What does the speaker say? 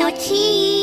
noći